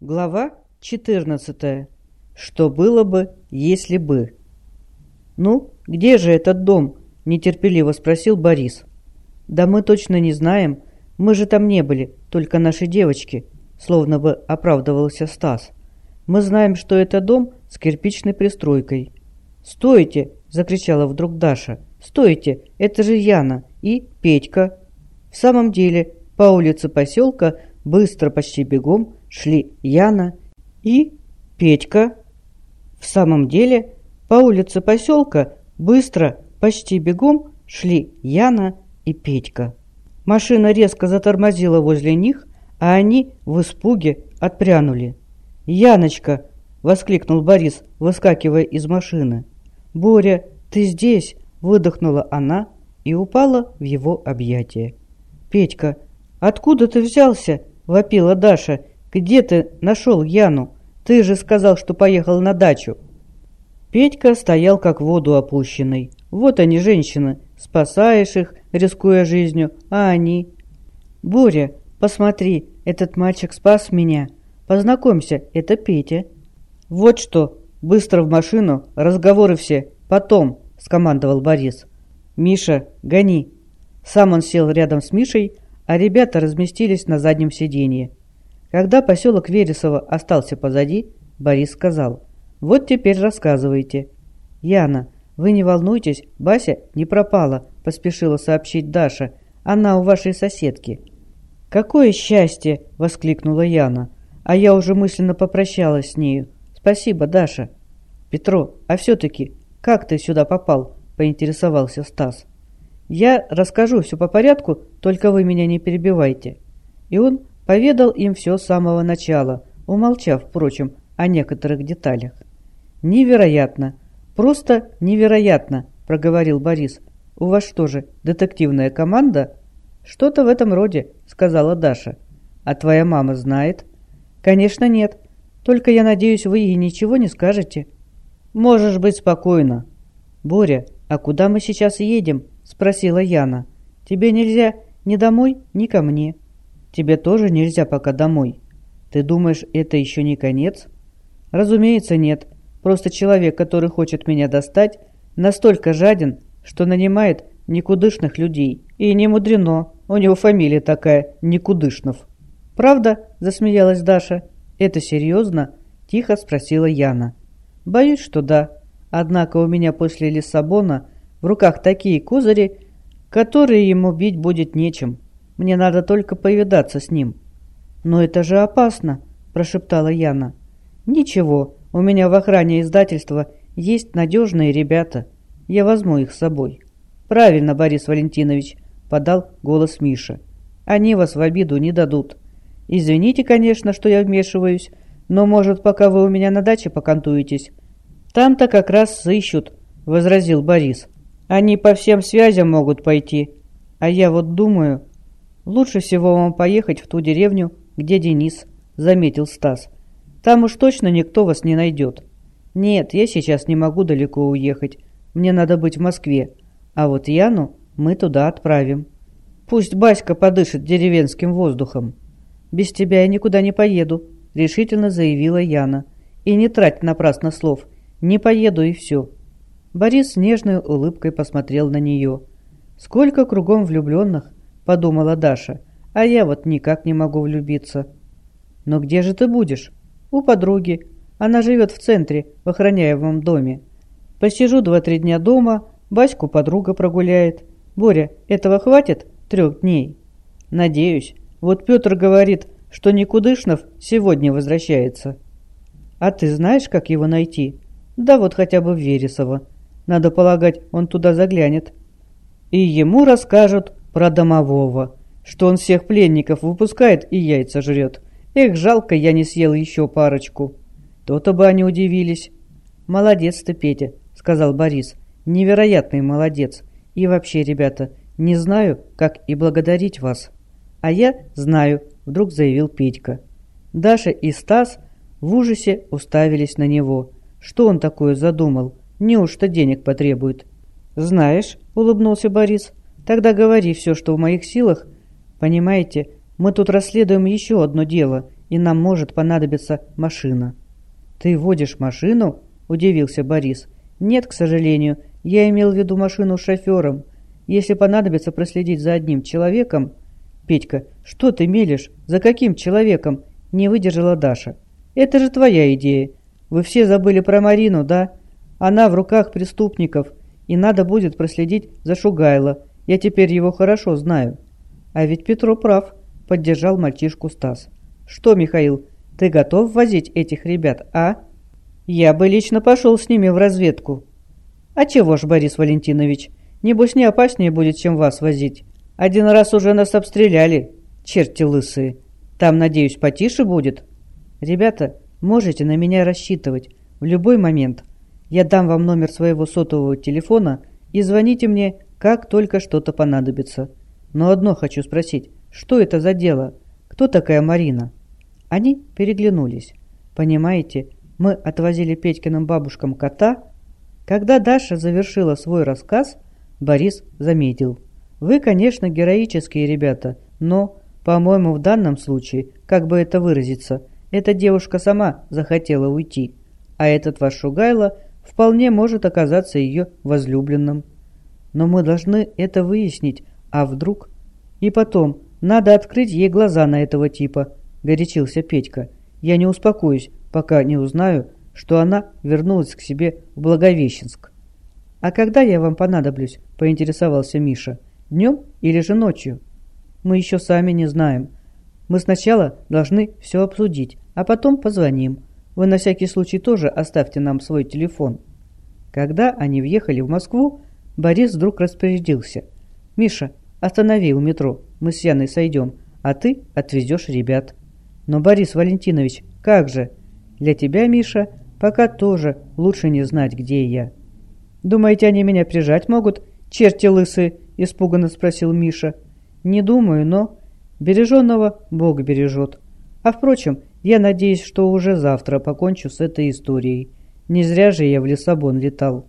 Глава 14. Что было бы, если бы? «Ну, где же этот дом?» – нетерпеливо спросил Борис. «Да мы точно не знаем. Мы же там не были, только наши девочки», – словно бы оправдывался Стас. «Мы знаем, что это дом с кирпичной пристройкой». «Стойте!» – закричала вдруг Даша. «Стойте! Это же Яна и Петька!» В самом деле, по улице поселка быстро, почти бегом, шли Яна и Петька. В самом деле, по улице поселка быстро, почти бегом шли Яна и Петька. Машина резко затормозила возле них, а они в испуге отпрянули. «Яночка!» — воскликнул Борис, выскакивая из машины. «Боря, ты здесь!» — выдохнула она и упала в его объятия. «Петька, откуда ты взялся?» — вопила Даша. «Где ты нашел Яну? Ты же сказал, что поехал на дачу». Петька стоял как в воду опущенный. Вот они, женщины, спасаешь их, рискуя жизнью, а они... «Боря, посмотри, этот мальчик спас меня. Познакомься, это Петя». «Вот что, быстро в машину, разговоры все, потом», — скомандовал Борис. «Миша, гони». Сам он сел рядом с Мишей, а ребята разместились на заднем сиденье. Когда поселок Вересово остался позади, Борис сказал, «Вот теперь рассказывайте». «Яна, вы не волнуйтесь, Бася не пропала», – поспешила сообщить Даша. «Она у вашей соседки». «Какое счастье!» – воскликнула Яна. «А я уже мысленно попрощалась с нею. Спасибо, Даша». «Петро, а все-таки, как ты сюда попал?» – поинтересовался Стас. «Я расскажу все по порядку, только вы меня не перебивайте». И он Поведал им все с самого начала, умолчав, впрочем, о некоторых деталях. «Невероятно! Просто невероятно!» – проговорил Борис. «У вас что же, детективная команда?» «Что-то в этом роде», – сказала Даша. «А твоя мама знает?» «Конечно нет. Только я надеюсь, вы ей ничего не скажете». «Можешь быть спокойна». «Боря, а куда мы сейчас едем?» – спросила Яна. «Тебе нельзя ни домой, ни ко мне». Тебе тоже нельзя пока домой. Ты думаешь, это еще не конец? Разумеется, нет. Просто человек, который хочет меня достать, настолько жаден, что нанимает никудышных людей. И не мудрено, у него фамилия такая, Никудышнов. «Правда?» – засмеялась Даша. «Это серьезно?» – тихо спросила Яна. «Боюсь, что да. Однако у меня после Лиссабона в руках такие козыри, которые ему бить будет нечем. Мне надо только повидаться с ним». «Но это же опасно», – прошептала Яна. «Ничего, у меня в охране издательства есть надежные ребята. Я возьму их с собой». «Правильно, Борис Валентинович», – подал голос Миша. «Они вас в обиду не дадут. Извините, конечно, что я вмешиваюсь, но, может, пока вы у меня на даче покантуетесь?» «Там-то как раз сыщут», – возразил Борис. «Они по всем связям могут пойти. А я вот думаю, «Лучше всего вам поехать в ту деревню, где Денис», — заметил Стас. «Там уж точно никто вас не найдет». «Нет, я сейчас не могу далеко уехать. Мне надо быть в Москве. А вот Яну мы туда отправим. Пусть Баська подышит деревенским воздухом». «Без тебя я никуда не поеду», — решительно заявила Яна. «И не трать напрасно слов. Не поеду и все». Борис с нежной улыбкой посмотрел на нее. «Сколько кругом влюбленных, подумала Даша. А я вот никак не могу влюбиться. Но где же ты будешь? У подруги. Она живет в центре, в охраняемом доме. Посижу два-три дня дома, Баську подруга прогуляет. Боря, этого хватит трех дней? Надеюсь. Вот Петр говорит, что Никудышнов сегодня возвращается. А ты знаешь, как его найти? Да вот хотя бы в Вересово. Надо полагать, он туда заглянет. И ему расскажут, про домового, что он всех пленников выпускает и яйца жрет. Эх, жалко, я не съел еще парочку. То-то бы они удивились. Молодец ты, Петя, сказал Борис. Невероятный молодец. И вообще, ребята, не знаю, как и благодарить вас. А я знаю, вдруг заявил Петька. Даша и Стас в ужасе уставились на него. Что он такое задумал? Неужто денег потребует? «Знаешь», — улыбнулся Борис, Тогда говори все, что в моих силах. Понимаете, мы тут расследуем еще одно дело, и нам может понадобиться машина». «Ты водишь машину?» – удивился Борис. «Нет, к сожалению, я имел в виду машину с шофером. Если понадобится проследить за одним человеком...» «Петька, что ты мелешь? За каким человеком?» – не выдержала Даша. «Это же твоя идея. Вы все забыли про Марину, да? Она в руках преступников, и надо будет проследить за Шугайло. Я теперь его хорошо знаю». «А ведь Петро прав», – поддержал мальчишку Стас. «Что, Михаил, ты готов возить этих ребят, а?» «Я бы лично пошел с ними в разведку». «А чего ж, Борис Валентинович, небось не опаснее будет, чем вас возить. Один раз уже нас обстреляли, черти лысые. Там, надеюсь, потише будет?» «Ребята, можете на меня рассчитывать в любой момент. Я дам вам номер своего сотового телефона и звоните мне, как только что-то понадобится. Но одно хочу спросить, что это за дело? Кто такая Марина?» Они переглянулись. «Понимаете, мы отвозили Петькиным бабушкам кота». Когда Даша завершила свой рассказ, Борис заметил. «Вы, конечно, героические ребята, но, по-моему, в данном случае, как бы это выразиться, эта девушка сама захотела уйти, а этот ваш Шугайло вполне может оказаться ее возлюбленным. Но мы должны это выяснить, а вдруг... И потом, надо открыть ей глаза на этого типа, – горячился Петька. «Я не успокоюсь, пока не узнаю, что она вернулась к себе в Благовещенск». «А когда я вам понадоблюсь?» – поинтересовался Миша. «Днем или же ночью?» «Мы еще сами не знаем. Мы сначала должны все обсудить, а потом позвоним. Вы на всякий случай тоже оставьте нам свой телефон». Когда они въехали в Москву, Борис вдруг распорядился. «Миша, останови у метро, мы с Яной сойдем, а ты отвезешь ребят». Но, Борис Валентинович, как же? Для тебя, Миша, пока тоже лучше не знать, где я. Думаете, они меня прижать могут? Черти лысые, испуганно спросил Миша. Не думаю, но... Береженного Бог бережет. А впрочем, я надеюсь, что уже завтра покончу с этой историей. Не зря же я в Лиссабон летал.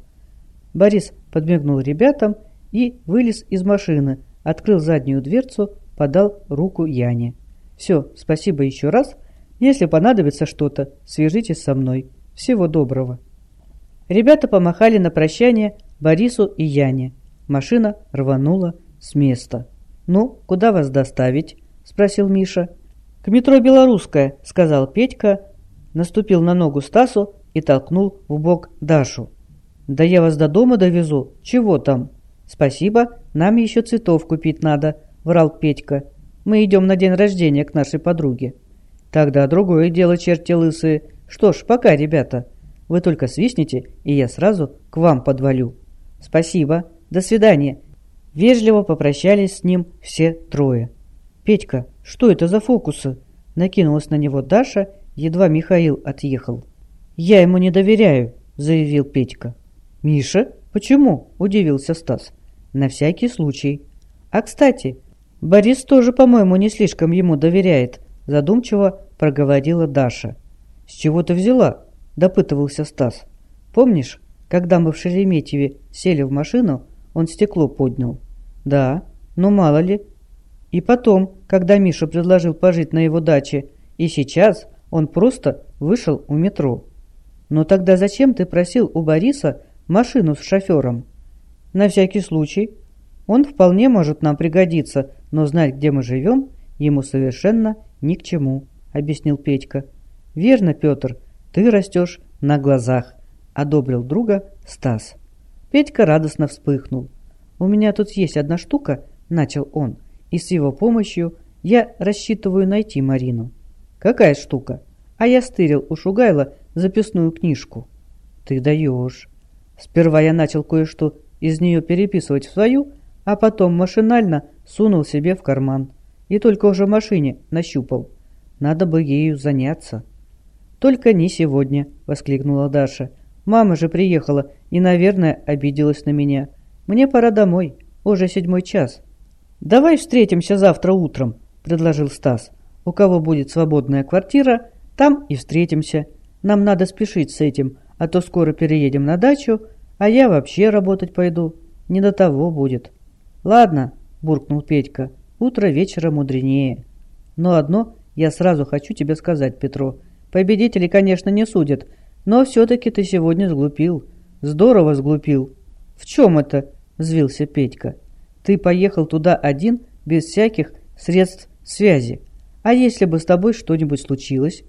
Борис подмигнул ребятам и вылез из машины, открыл заднюю дверцу, подал руку Яне. Все, спасибо еще раз. Если понадобится что-то, свяжитесь со мной. Всего доброго. Ребята помахали на прощание Борису и Яне. Машина рванула с места. «Ну, куда вас доставить?» – спросил Миша. «К метро «Белорусская», – сказал Петька, наступил на ногу Стасу и толкнул в бок Дашу. «Да я вас до дома довезу. Чего там?» «Спасибо, нам еще цветов купить надо», – врал Петька. Мы идем на день рождения к нашей подруге. Тогда другое дело, черти лысые. Что ж, пока, ребята. Вы только свистните, и я сразу к вам подвалю. Спасибо. До свидания. Вежливо попрощались с ним все трое. «Петька, что это за фокусы?» Накинулась на него Даша, едва Михаил отъехал. «Я ему не доверяю», — заявил Петька. «Миша? Почему?» — удивился Стас. «На всякий случай. А, кстати, «Борис тоже, по-моему, не слишком ему доверяет», – задумчиво проговорила Даша. «С чего ты взяла?» – допытывался Стас. «Помнишь, когда мы в Шереметьеве сели в машину, он стекло поднял?» «Да, но мало ли». И потом, когда Миша предложил пожить на его даче, и сейчас он просто вышел у метро. «Но тогда зачем ты просил у Бориса машину с шофером?» «На всякий случай. Он вполне может нам пригодиться», но знать, где мы живем, ему совершенно ни к чему», — объяснил Петька. «Верно, Петр, ты растешь на глазах», — одобрил друга Стас. Петька радостно вспыхнул. «У меня тут есть одна штука», — начал он, — «и с его помощью я рассчитываю найти Марину». «Какая штука?» «А я стырил у Шугайла записную книжку». «Ты даешь». Сперва я начал кое-что из нее переписывать в свою, а потом машинально сунул себе в карман. И только уже в машине нащупал. Надо бы ею заняться. «Только не сегодня», — воскликнула Даша. «Мама же приехала и, наверное, обиделась на меня. Мне пора домой. Уже седьмой час». «Давай встретимся завтра утром», — предложил Стас. «У кого будет свободная квартира, там и встретимся. Нам надо спешить с этим, а то скоро переедем на дачу, а я вообще работать пойду. Не до того будет». «Ладно», – буркнул Петька, – «утро вечера мудренее. Но одно Я сразу хочу тебе сказать, Петро. Победители, конечно, не судят, но все-таки ты сегодня сглупил. Здорово сглупил. В чем это? Взвился Петька. Ты поехал туда один, без всяких средств связи. А если бы с тобой что-нибудь случилось?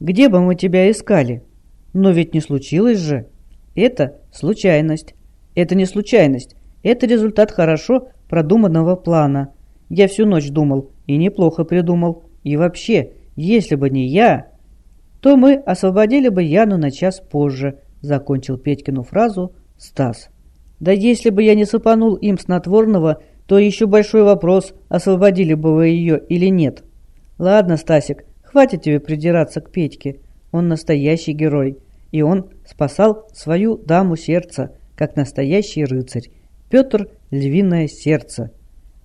Где бы мы тебя искали? Но ведь не случилось же. Это случайность. Это не случайность. Это результат хорошо продуманного плана. Я всю ночь думал и неплохо придумал. И вообще, если бы не я, то мы освободили бы Яну на час позже, закончил Петькину фразу Стас. Да если бы я не сыпанул им снотворного, то еще большой вопрос, освободили бы вы ее или нет. Ладно, Стасик, хватит тебе придираться к Петьке. Он настоящий герой, и он спасал свою даму сердца, как настоящий рыцарь. Петр – львиное сердце.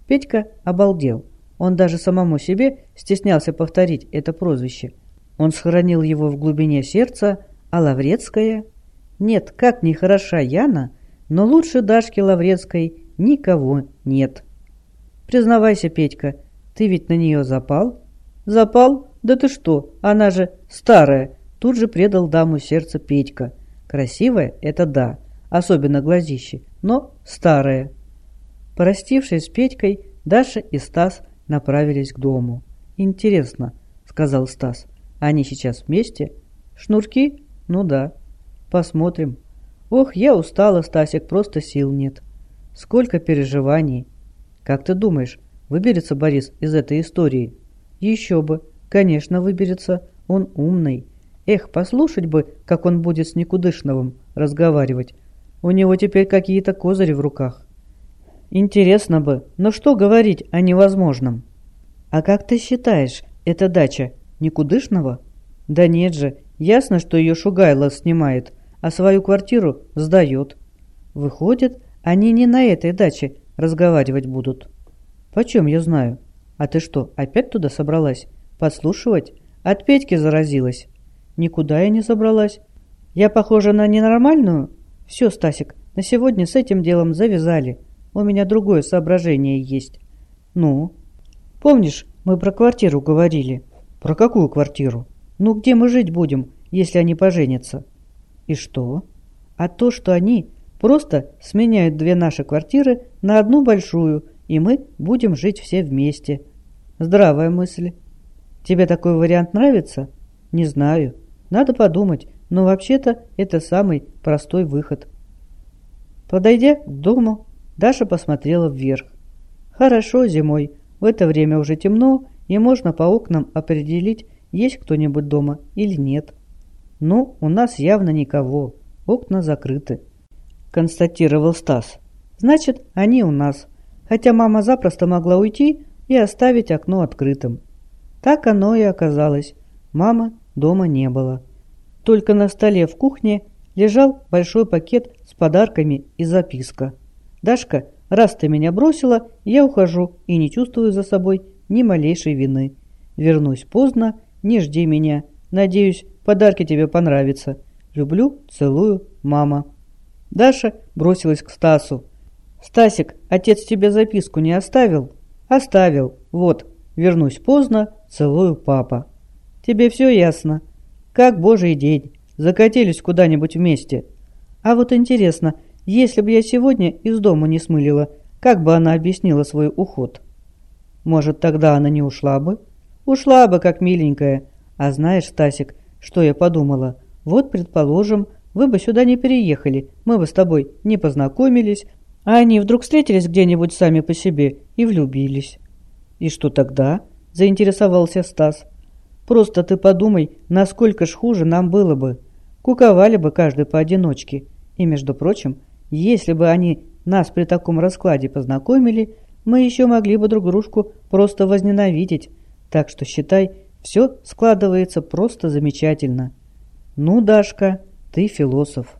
Петька обалдел. Он даже самому себе стеснялся повторить это прозвище. Он сохранил его в глубине сердца, а Лаврецкая... Нет, как ни хороша Яна, но лучше Дашки Лаврецкой никого нет. Признавайся, Петька, ты ведь на нее запал? Запал? Да ты что, она же старая. Тут же предал даму сердца Петька. Красивая – это да, особенно глазище, но старая. Простившись с Петькой, Даша и Стас направились к дому. «Интересно», — сказал Стас, — «они сейчас вместе? Шнурки? Ну да. Посмотрим. Ох, я устала, Стасик, просто сил нет. Сколько переживаний. Как ты думаешь, выберется Борис из этой истории? Еще бы. Конечно, выберется. Он умный. Эх, послушать бы, как он будет с Никудышновым разговаривать. У него теперь какие-то козыри в руках. Интересно бы, но что говорить о невозможном? А как ты считаешь, эта дача никудышного? Да нет же, ясно, что ее Шугайло снимает, а свою квартиру сдает. Выходит, они не на этой даче разговаривать будут. Почем я знаю? А ты что, опять туда собралась? Подслушивать? От Петьки заразилась? Никуда я не собралась. Я похожа на ненормальную? Все, Стасик, на сегодня с этим делом завязали. У меня другое соображение есть. Ну? Помнишь, мы про квартиру говорили? Про какую квартиру? Ну, где мы жить будем, если они поженятся? И что? А то, что они просто сменяют две наши квартиры на одну большую, и мы будем жить все вместе. Здравая мысль. Тебе такой вариант нравится? Не знаю. Надо подумать, но вообще-то это самый простой выход. Подойдя к дому, Даша посмотрела вверх. Хорошо зимой, в это время уже темно, и можно по окнам определить, есть кто-нибудь дома или нет. Ну, у нас явно никого, окна закрыты, констатировал Стас. Значит, они у нас, хотя мама запросто могла уйти и оставить окно открытым. Так оно и оказалось. Мамы дома не было. Только на столе в кухне лежал большой пакет с подарками и записка. «Дашка, раз ты меня бросила, я ухожу и не чувствую за собой ни малейшей вины. Вернусь поздно, не жди меня. Надеюсь, подарки тебе понравятся. Люблю, целую, мама». Даша бросилась к Стасу. «Стасик, отец тебе записку не оставил?» «Оставил. Вот, вернусь поздно, целую, папа». «Тебе все ясно?» «Как божий день. Закатились куда-нибудь вместе». «А вот интересно, если бы я сегодня из дома не смылила, как бы она объяснила свой уход? Может, тогда она не ушла бы? Ушла бы, как миленькая. А знаешь, Стасик, что я подумала? Вот, предположим, вы бы сюда не переехали, мы бы с тобой не познакомились, а они вдруг встретились где-нибудь сами по себе и влюбились. И что тогда? Заинтересовался Стас. Просто ты подумай, насколько ж хуже нам было бы. Куковали бы каждый поодиночке. И, между прочим, если бы они нас при таком раскладе познакомили, мы еще могли бы друг дружку просто возненавидеть. Так что, считай, все складывается просто замечательно. Ну, Дашка, ты философ.